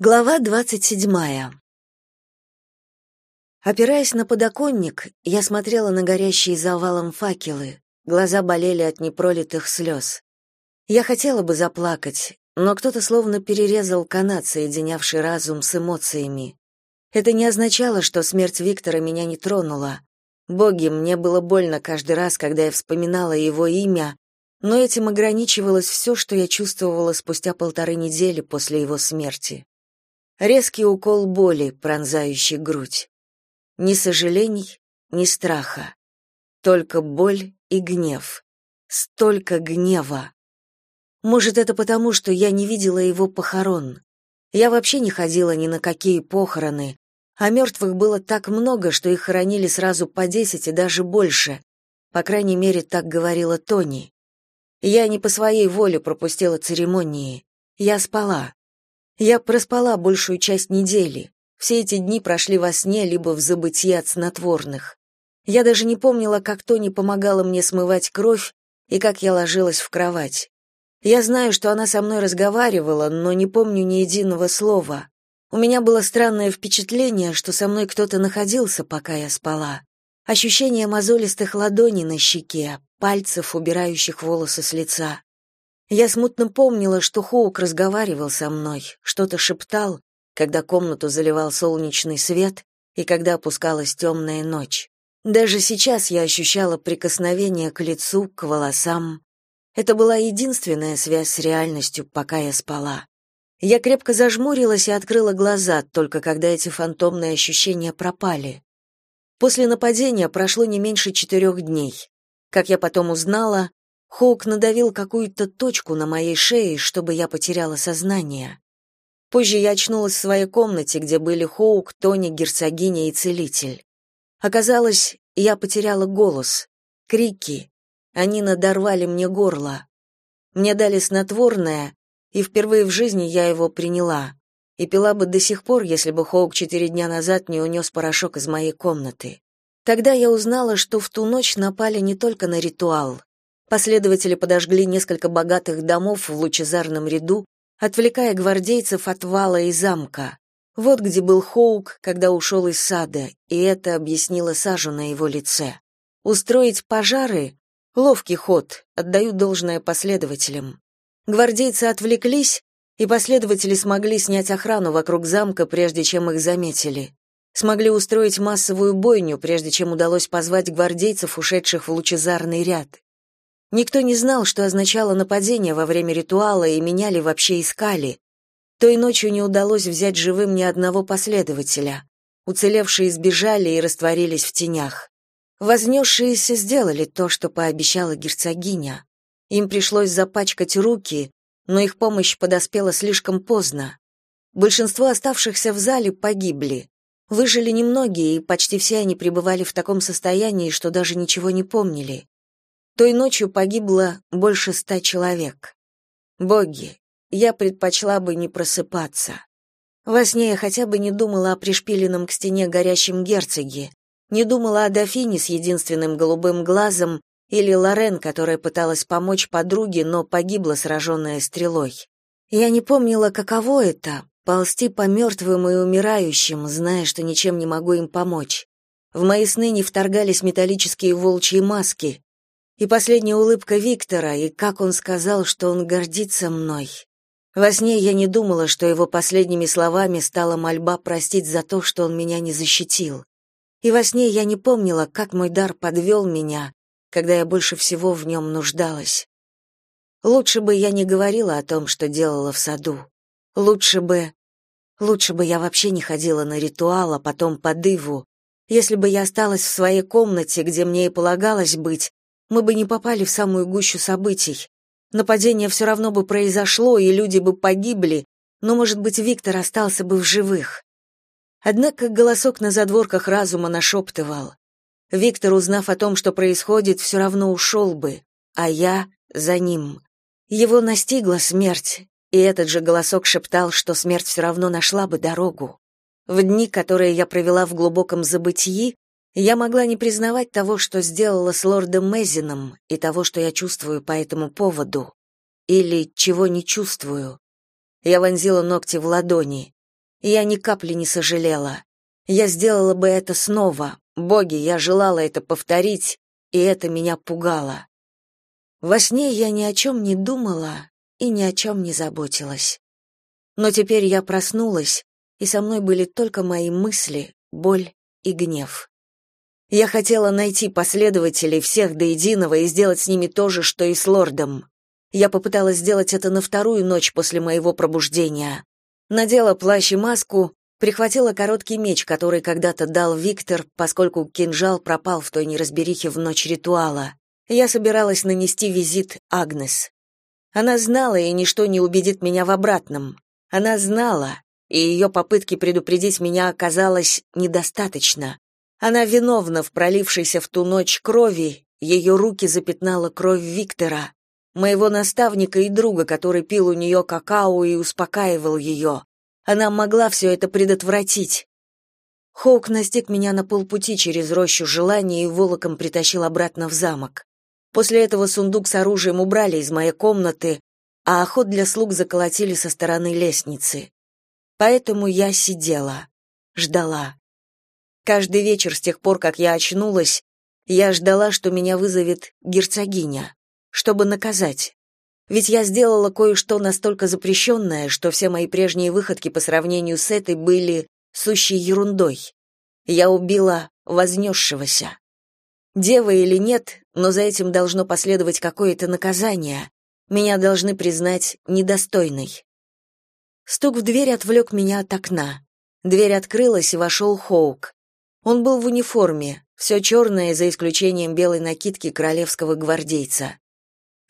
Глава двадцать седьмая. Опираясь на подоконник, я смотрела на горящие завалом факелы. Глаза болели от непролитых слез. Я хотела бы заплакать, но кто-то словно перерезал канат, соединявший разум с эмоциями. Это не означало, что смерть Виктора меня не тронула. Боги, мне было больно каждый раз, когда я вспоминала его имя, но этим ограничивалось все, что я чувствовала спустя полторы недели после его смерти. Резкий укол боли, пронзающий грудь. Ни сожалений, ни страха. Только боль и гнев. Столько гнева. Может, это потому, что я не видела его похорон. Я вообще не ходила ни на какие похороны, а мертвых было так много, что их хоронили сразу по десять и даже больше. По крайней мере, так говорила Тони. Я не по своей воле пропустила церемонии. Я спала. Я проспала большую часть недели. Все эти дни прошли во сне либо в забытии от снотворных. Я даже не помнила, как Тони помогала мне смывать кровь и как я ложилась в кровать. Я знаю, что она со мной разговаривала, но не помню ни единого слова. У меня было странное впечатление, что со мной кто-то находился, пока я спала. Ощущение мозолистых ладоней на щеке, пальцев, убирающих волосы с лица. Я смутно помнила, что Хоук разговаривал со мной, что-то шептал, когда комнату заливал солнечный свет и когда опускалась темная ночь. Даже сейчас я ощущала прикосновение к лицу, к волосам. Это была единственная связь с реальностью, пока я спала. Я крепко зажмурилась и открыла глаза, только когда эти фантомные ощущения пропали. После нападения прошло не меньше четырех дней. Как я потом узнала, Хоук надавил какую-то точку на моей шее, чтобы я потеряла сознание. Позже я очнулась в своей комнате, где были Хоук, Тони, герцогиня и целитель. Оказалось, я потеряла голос. Крики. Они надорвали мне горло. Мне дали снотворное, и впервые в жизни я его приняла. И пила бы до сих пор, если бы Хоук четыре дня назад не унес порошок из моей комнаты. Тогда я узнала, что в ту ночь напали не только на ритуал, Последователи подожгли несколько богатых домов в лучезарном ряду, отвлекая гвардейцев от вала и замка. Вот где был Хоук, когда ушел из сада, и это объяснило сажу на его лице. Устроить пожары — ловкий ход, отдаю должное последователям. Гвардейцы отвлеклись, и последователи смогли снять охрану вокруг замка, прежде чем их заметили. Смогли устроить массовую бойню, прежде чем удалось позвать гвардейцев, ушедших в лучезарный ряд. Никто не знал, что означало нападение во время ритуала, и меня ли вообще искали. Той ночью не удалось взять живым ни одного последователя. Уцелевшие сбежали и растворились в тенях. Вознесшиеся сделали то, что пообещала герцогиня. Им пришлось запачкать руки, но их помощь подоспела слишком поздно. Большинство оставшихся в зале погибли. Выжили немногие, и почти все они пребывали в таком состоянии, что даже ничего не помнили. Той ночью погибло больше ста человек. Боги, я предпочла бы не просыпаться. Во сне я хотя бы не думала о пришпиленном к стене горящем герцоге, не думала о дофине с единственным голубым глазом или Лорен, которая пыталась помочь подруге, но погибла, сраженная стрелой. Я не помнила, каково это — ползти по мертвым и умирающим, зная, что ничем не могу им помочь. В мои сны не вторгались металлические волчьи маски, и последняя улыбка Виктора, и как он сказал, что он гордится мной. Во сне я не думала, что его последними словами стала мольба простить за то, что он меня не защитил. И во сне я не помнила, как мой дар подвел меня, когда я больше всего в нем нуждалась. Лучше бы я не говорила о том, что делала в саду. Лучше бы... Лучше бы я вообще не ходила на ритуал, а потом по дыву. Если бы я осталась в своей комнате, где мне и полагалось быть, мы бы не попали в самую гущу событий. Нападение все равно бы произошло, и люди бы погибли, но, может быть, Виктор остался бы в живых. Однако голосок на задворках разума нашептывал. Виктор, узнав о том, что происходит, все равно ушел бы, а я за ним. Его настигла смерть, и этот же голосок шептал, что смерть все равно нашла бы дорогу. В дни, которые я провела в глубоком забытии, я могла не признавать того, что сделала с лордом Мезином, и того, что я чувствую по этому поводу. Или чего не чувствую. Я вонзила ногти в ладони. Я ни капли не сожалела. Я сделала бы это снова. Боги, я желала это повторить, и это меня пугало. Во сне я ни о чем не думала и ни о чем не заботилась. Но теперь я проснулась, и со мной были только мои мысли, боль и гнев. Я хотела найти последователей всех до единого и сделать с ними то же, что и с лордом. Я попыталась сделать это на вторую ночь после моего пробуждения. Надела плащ и маску, прихватила короткий меч, который когда-то дал Виктор, поскольку кинжал пропал в той неразберихе в ночь ритуала. Я собиралась нанести визит Агнес. Она знала, и ничто не убедит меня в обратном. Она знала, и ее попытки предупредить меня оказалось недостаточно. Она виновна в пролившейся в ту ночь крови, ее руки запятнала кровь Виктора, моего наставника и друга, который пил у нее какао и успокаивал ее. Она могла все это предотвратить. Хоук настиг меня на полпути через рощу желаний и волоком притащил обратно в замок. После этого сундук с оружием убрали из моей комнаты, а охот для слуг заколотили со стороны лестницы. Поэтому я сидела, ждала. Каждый вечер с тех пор, как я очнулась, я ждала, что меня вызовет герцогиня, чтобы наказать. Ведь я сделала кое-что настолько запрещенное, что все мои прежние выходки по сравнению с этой были сущей ерундой. Я убила вознесшегося. Дева или нет, но за этим должно последовать какое-то наказание. Меня должны признать недостойной. Стук в дверь отвлек меня от окна. Дверь открылась, и вошел Хоук. Он был в униформе, все черное, за исключением белой накидки королевского гвардейца.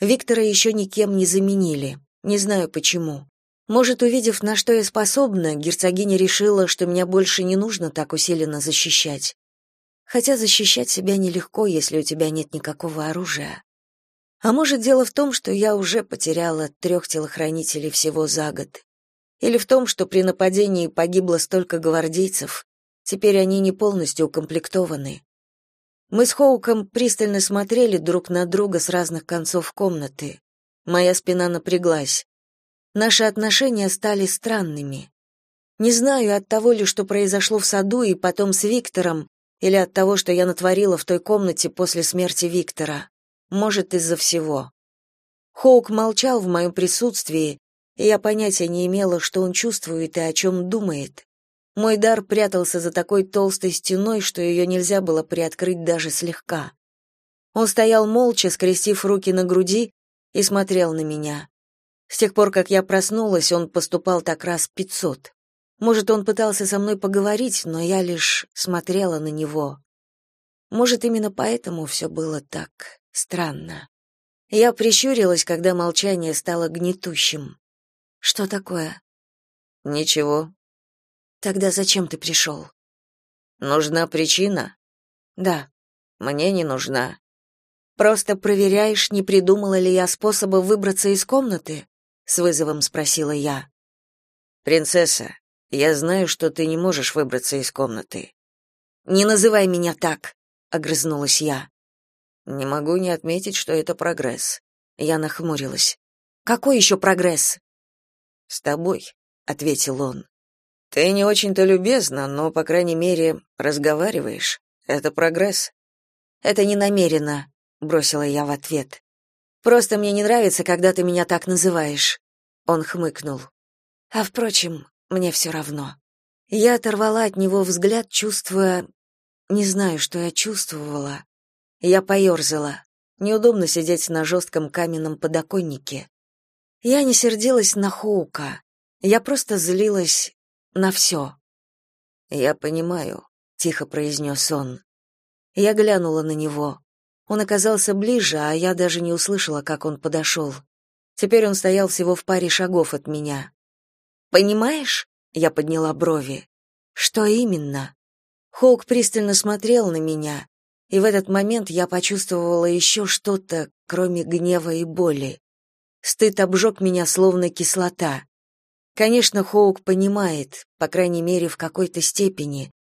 Виктора еще никем не заменили. Не знаю почему. Может, увидев, на что я способна, герцогиня решила, что меня больше не нужно так усиленно защищать. Хотя защищать себя нелегко, если у тебя нет никакого оружия. А может, дело в том, что я уже потеряла трех телохранителей всего за год. Или в том, что при нападении погибло столько гвардейцев, Теперь они не полностью укомплектованы. Мы с Хоуком пристально смотрели друг на друга с разных концов комнаты. Моя спина напряглась. Наши отношения стали странными. Не знаю, от того ли, что произошло в саду и потом с Виктором, или от того, что я натворила в той комнате после смерти Виктора. Может, из-за всего. Хоук молчал в моем присутствии, и я понятия не имела, что он чувствует и о чем думает. Мой дар прятался за такой толстой стеной, что ее нельзя было приоткрыть даже слегка. Он стоял молча, скрестив руки на груди, и смотрел на меня. С тех пор, как я проснулась, он поступал так раз пятьсот. Может, он пытался со мной поговорить, но я лишь смотрела на него. Может, именно поэтому все было так странно. Я прищурилась, когда молчание стало гнетущим. Что такое? Ничего, Тогда зачем ты пришел?» Нужна причина? Да. Мне не нужна. Просто проверяешь, не придумала ли я способа выбраться из комнаты? с вызовом спросила я. Принцесса, я знаю, что ты не можешь выбраться из комнаты. Не называй меня так, огрызнулась я. Не могу не отметить, что это прогресс. Я нахмурилась. Какой еще прогресс? С тобой, ответил он. Ты не очень-то любезна, но, по крайней мере, разговариваешь. Это прогресс. Это не намеренно, бросила я в ответ. Просто мне не нравится, когда ты меня так называешь. Он хмыкнул. А впрочем, мне все равно. Я оторвала от него взгляд, чувствуя, не знаю, что я чувствовала. Я поерзала. Неудобно сидеть на жестком каменном подоконнике. Я не сердилась на Хоука. Я просто злилась на все. «Я понимаю», — тихо произнес он. Я глянула на него. Он оказался ближе, а я даже не услышала, как он подошел. Теперь он стоял всего в паре шагов от меня. «Понимаешь?» — я подняла брови. «Что именно?» Хоук пристально смотрел на меня, и в этот момент я почувствовала еще что-то, кроме гнева и боли. Стыд обжег меня, словно кислота. Конечно, Хоук понимает, по крайней мере, в какой-то степени,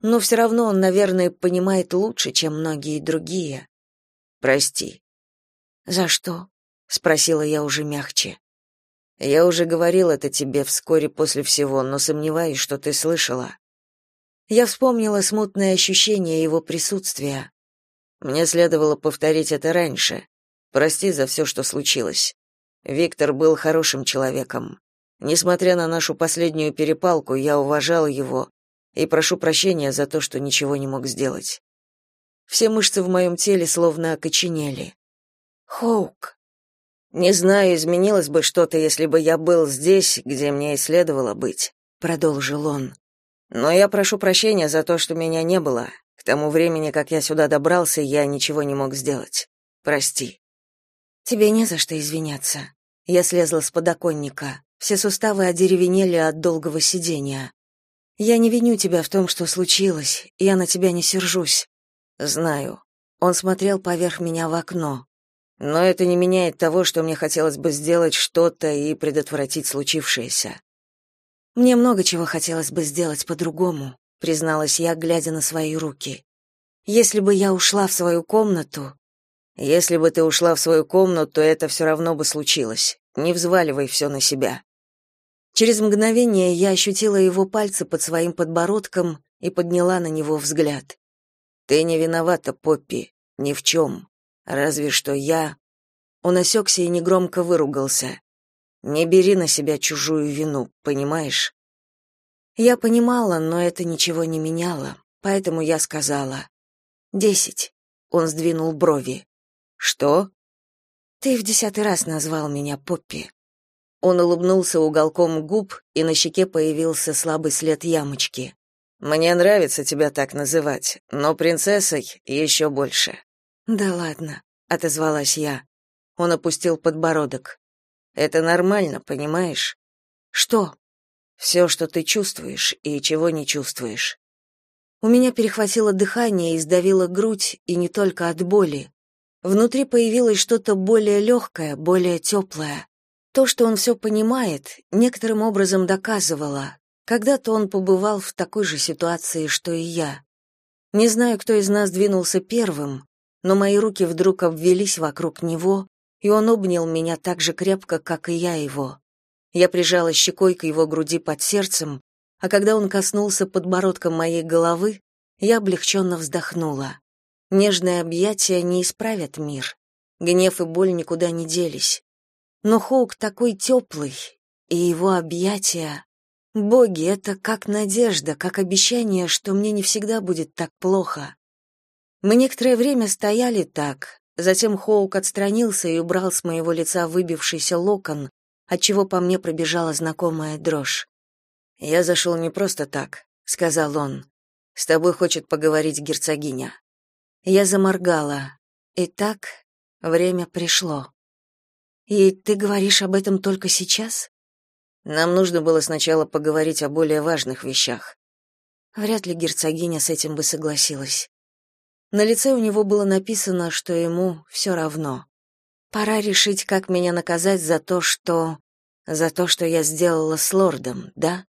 но все равно он, наверное, понимает лучше, чем многие другие. Прости. За что? спросила я уже мягче. Я уже говорил это тебе вскоре после всего, но сомневаюсь, что ты слышала. Я вспомнила смутное ощущение его присутствия. Мне следовало повторить это раньше. Прости за все, что случилось. Виктор был хорошим человеком. Несмотря на нашу последнюю перепалку, я уважал его и прошу прощения за то, что ничего не мог сделать. Все мышцы в моем теле словно окоченели. Хоук. Не знаю, изменилось бы что-то, если бы я был здесь, где мне и следовало быть, продолжил он. Но я прошу прощения за то, что меня не было. К тому времени, как я сюда добрался, я ничего не мог сделать. Прости. Тебе не за что извиняться. Я слезла с подоконника. Все суставы одеревенели от долгого сидения. Я не виню тебя в том, что случилось. Я на тебя не сержусь. Знаю. Он смотрел поверх меня в окно. Но это не меняет того, что мне хотелось бы сделать что-то и предотвратить случившееся. Мне много чего хотелось бы сделать по-другому, призналась я, глядя на свои руки. Если бы я ушла в свою комнату, если бы ты ушла в свою комнату, то это все равно бы случилось. Не взваливай все на себя. Через мгновение я ощутила его пальцы под своим подбородком и подняла на него взгляд. Ты не виновата, Поппи, ни в чем. Разве что я Он осекся и негромко выругался. Не бери на себя чужую вину, понимаешь? Я понимала, но это ничего не меняло, поэтому я сказала: «Десять». Он сдвинул брови. Что? Ты в десятый раз назвал меня Поппи. Он улыбнулся уголком губ, и на щеке появился слабый след ямочки. Мне нравится тебя так называть, но принцессой еще больше. Да ладно, отозвалась я. Он опустил подбородок. Это нормально, понимаешь? Что? Все, что ты чувствуешь и чего не чувствуешь. У меня перехватило дыхание и сдавило грудь, и не только от боли. Внутри появилось что-то более легкое, более теплое. То, что он все понимает, некоторым образом доказывало. Когда-то он побывал в такой же ситуации, что и я. Не знаю, кто из нас двинулся первым, но мои руки вдруг обвелись вокруг него, и он обнял меня так же крепко, как и я его. Я прижала щекой к его груди под сердцем, а когда он коснулся подбородком моей головы, я облегченно вздохнула. Нежные объятия не исправят мир. Гнев и боль никуда не делись. Но Хоук такой теплый, и его объятия... Боги, это как надежда, как обещание, что мне не всегда будет так плохо. Мы некоторое время стояли так, затем Хоук отстранился и убрал с моего лица выбившийся локон, отчего по мне пробежала знакомая дрожь. «Я зашел не просто так», — сказал он. «С тобой хочет поговорить герцогиня». Я заморгала. Итак, время пришло. И ты говоришь об этом только сейчас? Нам нужно было сначала поговорить о более важных вещах. Вряд ли герцогиня с этим бы согласилась. На лице у него было написано, что ему все равно. Пора решить, как меня наказать за то, что за то, что я сделала с лордом, да?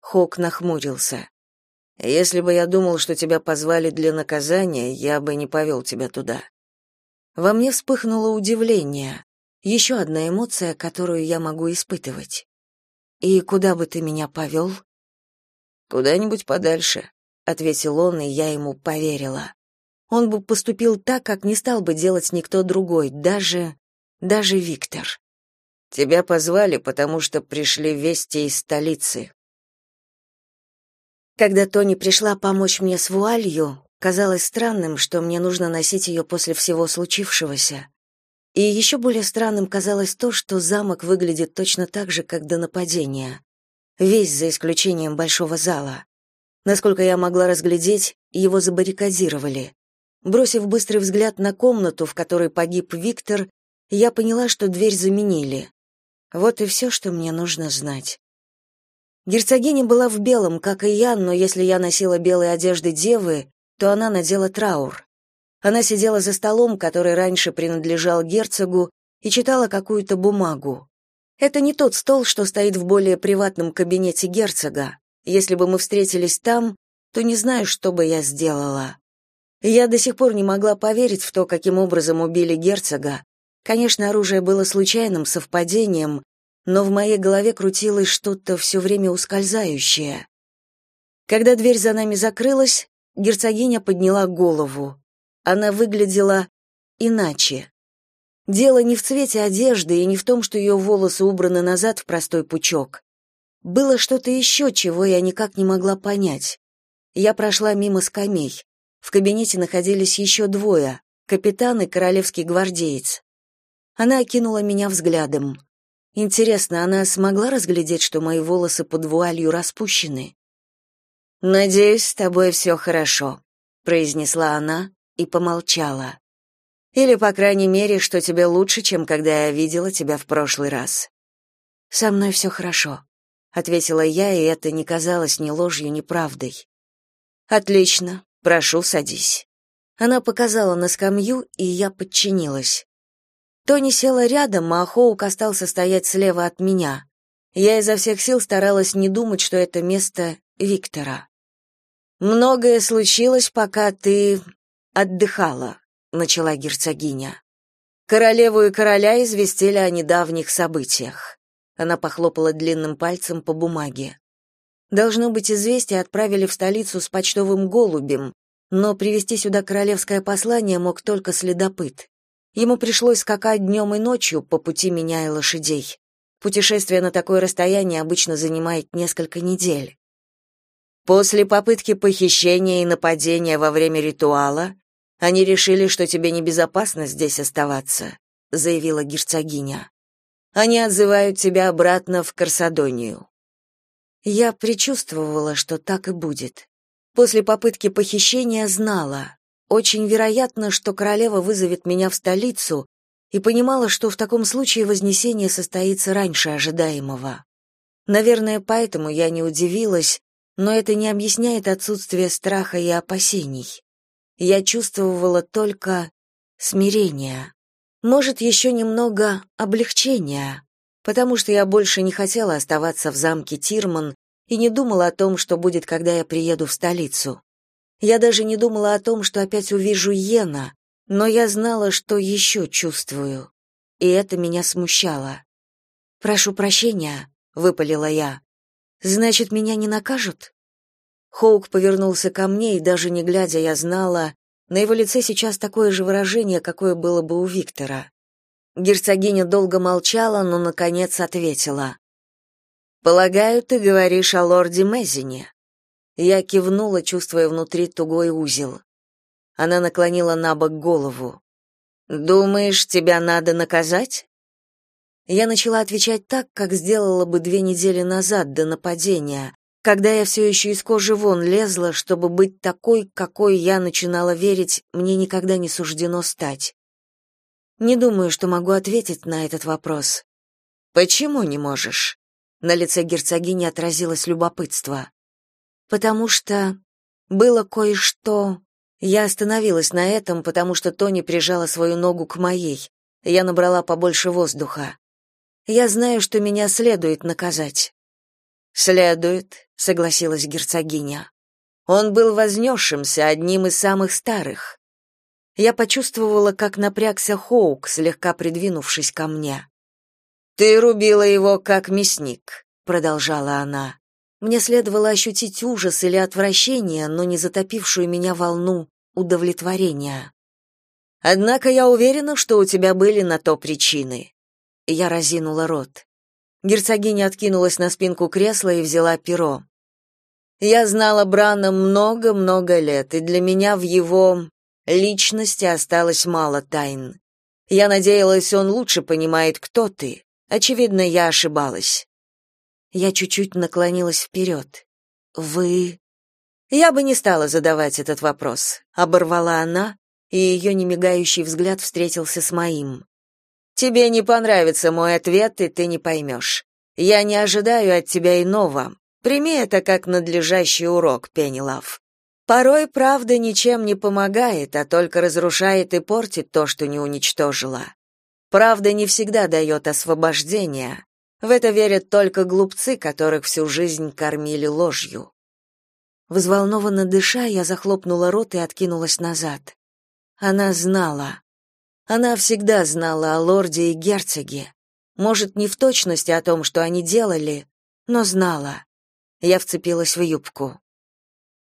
Хок нахмурился. Если бы я думал, что тебя позвали для наказания, я бы не повел тебя туда. Во мне вспыхнуло удивление. Еще одна эмоция, которую я могу испытывать. И куда бы ты меня повел?» Куда-нибудь подальше, ответил он, и я ему поверила. Он бы поступил так, как не стал бы делать никто другой, даже даже Виктор. Тебя позвали, потому что пришли вести из столицы. Когда Тони пришла помочь мне с вуалью, казалось странным, что мне нужно носить ее после всего случившегося. И еще более странным казалось то, что замок выглядит точно так же, как до нападения. Весь за исключением большого зала. Насколько я могла разглядеть, его забаррикадировали. Бросив быстрый взгляд на комнату, в которой погиб Виктор, я поняла, что дверь заменили. Вот и все, что мне нужно знать. Герцогиня была в белом, как и я, но если я носила белые одежды девы, то она надела траур. Она сидела за столом, который раньше принадлежал герцогу, и читала какую-то бумагу. Это не тот стол, что стоит в более приватном кабинете герцога. Если бы мы встретились там, то не знаю, что бы я сделала. Я до сих пор не могла поверить в то, каким образом убили герцога. Конечно, оружие было случайным совпадением, но в моей голове крутилось что-то все время ускользающее. Когда дверь за нами закрылась, герцогиня подняла голову. Она выглядела иначе. Дело не в цвете одежды и не в том, что ее волосы убраны назад в простой пучок. Было что-то еще, чего я никак не могла понять. Я прошла мимо скамей. В кабинете находились еще двое — капитан и королевский гвардеец. Она окинула меня взглядом. Интересно, она смогла разглядеть, что мои волосы под вуалью распущены? «Надеюсь, с тобой все хорошо», — произнесла она и помолчала. «Или, по крайней мере, что тебе лучше, чем когда я видела тебя в прошлый раз». «Со мной все хорошо», — ответила я, и это не казалось ни ложью, ни правдой. «Отлично. Прошу, садись». Она показала на скамью, и я подчинилась. Тони села рядом, а Хоук остался стоять слева от меня. Я изо всех сил старалась не думать, что это место Виктора. «Многое случилось, пока ты отдыхала», — начала герцогиня. «Королеву и короля известили о недавних событиях». Она похлопала длинным пальцем по бумаге. Должно быть, известие отправили в столицу с почтовым голубем, но привезти сюда королевское послание мог только следопыт. Ему пришлось скакать днем и ночью, по пути меняя лошадей. Путешествие на такое расстояние обычно занимает несколько недель. После попытки похищения и нападения во время ритуала они решили, что тебе небезопасно здесь оставаться, заявила герцогиня. Они отзывают тебя обратно в Карсадонию. Я предчувствовала, что так и будет. После попытки похищения знала, очень вероятно, что королева вызовет меня в столицу, и понимала, что в таком случае вознесение состоится раньше ожидаемого. Наверное, поэтому я не удивилась, но это не объясняет отсутствие страха и опасений. Я чувствовала только смирение. Может, еще немного облегчения, потому что я больше не хотела оставаться в замке Тирман и не думала о том, что будет, когда я приеду в столицу. Я даже не думала о том, что опять увижу Йена, но я знала, что еще чувствую, и это меня смущало. «Прошу прощения», — выпалила я. «Значит, меня не накажут?» Хоук повернулся ко мне, и даже не глядя, я знала, на его лице сейчас такое же выражение, какое было бы у Виктора. Герцогиня долго молчала, но, наконец, ответила. «Полагаю, ты говоришь о лорде Мезине?» Я кивнула, чувствуя внутри тугой узел. Она наклонила на бок голову. «Думаешь, тебя надо наказать?» Я начала отвечать так, как сделала бы две недели назад до нападения, когда я все еще из кожи вон лезла, чтобы быть такой, какой я начинала верить, мне никогда не суждено стать. Не думаю, что могу ответить на этот вопрос. Почему не можешь? На лице герцогини отразилось любопытство потому что было кое-что... Я остановилась на этом, потому что Тони прижала свою ногу к моей. Я набрала побольше воздуха. Я знаю, что меня следует наказать. Следует, согласилась герцогиня. Он был вознесшимся, одним из самых старых. Я почувствовала, как напрягся Хоук, слегка придвинувшись ко мне. Ты рубила его как мясник, продолжала она. Мне следовало ощутить ужас или отвращение, но не затопившую меня волну удовлетворения. Однако я уверена, что у тебя были на то причины. Я разинула рот. Герцогиня откинулась на спинку кресла и взяла перо. Я знала Брана много-много лет, и для меня в его личности осталось мало тайн. Я надеялась, он лучше понимает, кто ты. Очевидно, я ошибалась. Я чуть-чуть наклонилась вперед. «Вы...» Я бы не стала задавать этот вопрос. Оборвала она, и ее немигающий взгляд встретился с моим. «Тебе не понравится мой ответ, и ты не поймешь. Я не ожидаю от тебя иного. Прими это как надлежащий урок, Пеннилав. Порой правда ничем не помогает, а только разрушает и портит то, что не уничтожила. Правда не всегда дает освобождения, в это верят только глупцы, которых всю жизнь кормили ложью. Взволнованно дыша, я захлопнула рот и откинулась назад. Она знала. Она всегда знала о лорде и герцоге. Может, не в точности о том, что они делали, но знала. Я вцепилась в юбку.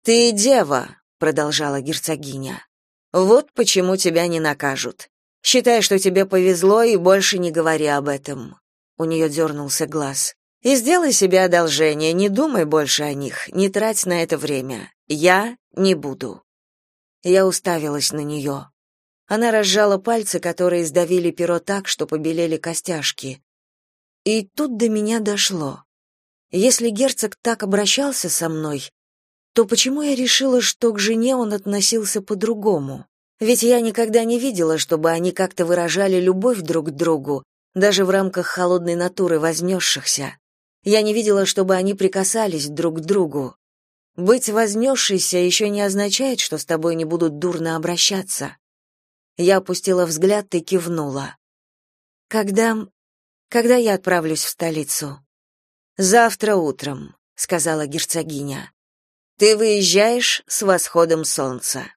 «Ты дева», — продолжала герцогиня. «Вот почему тебя не накажут. Считай, что тебе повезло, и больше не говори об этом». У нее дернулся глаз. «И сделай себе одолжение, не думай больше о них, не трать на это время. Я не буду». Я уставилась на нее. Она разжала пальцы, которые сдавили перо так, что побелели костяшки. И тут до меня дошло. Если герцог так обращался со мной, то почему я решила, что к жене он относился по-другому? Ведь я никогда не видела, чтобы они как-то выражали любовь друг к другу, даже в рамках холодной натуры вознесшихся. Я не видела, чтобы они прикасались друг к другу. Быть вознесшейся еще не означает, что с тобой не будут дурно обращаться. Я опустила взгляд и кивнула. Когда когда я отправлюсь в столицу? Завтра утром, сказала герцогиня. Ты выезжаешь с восходом солнца.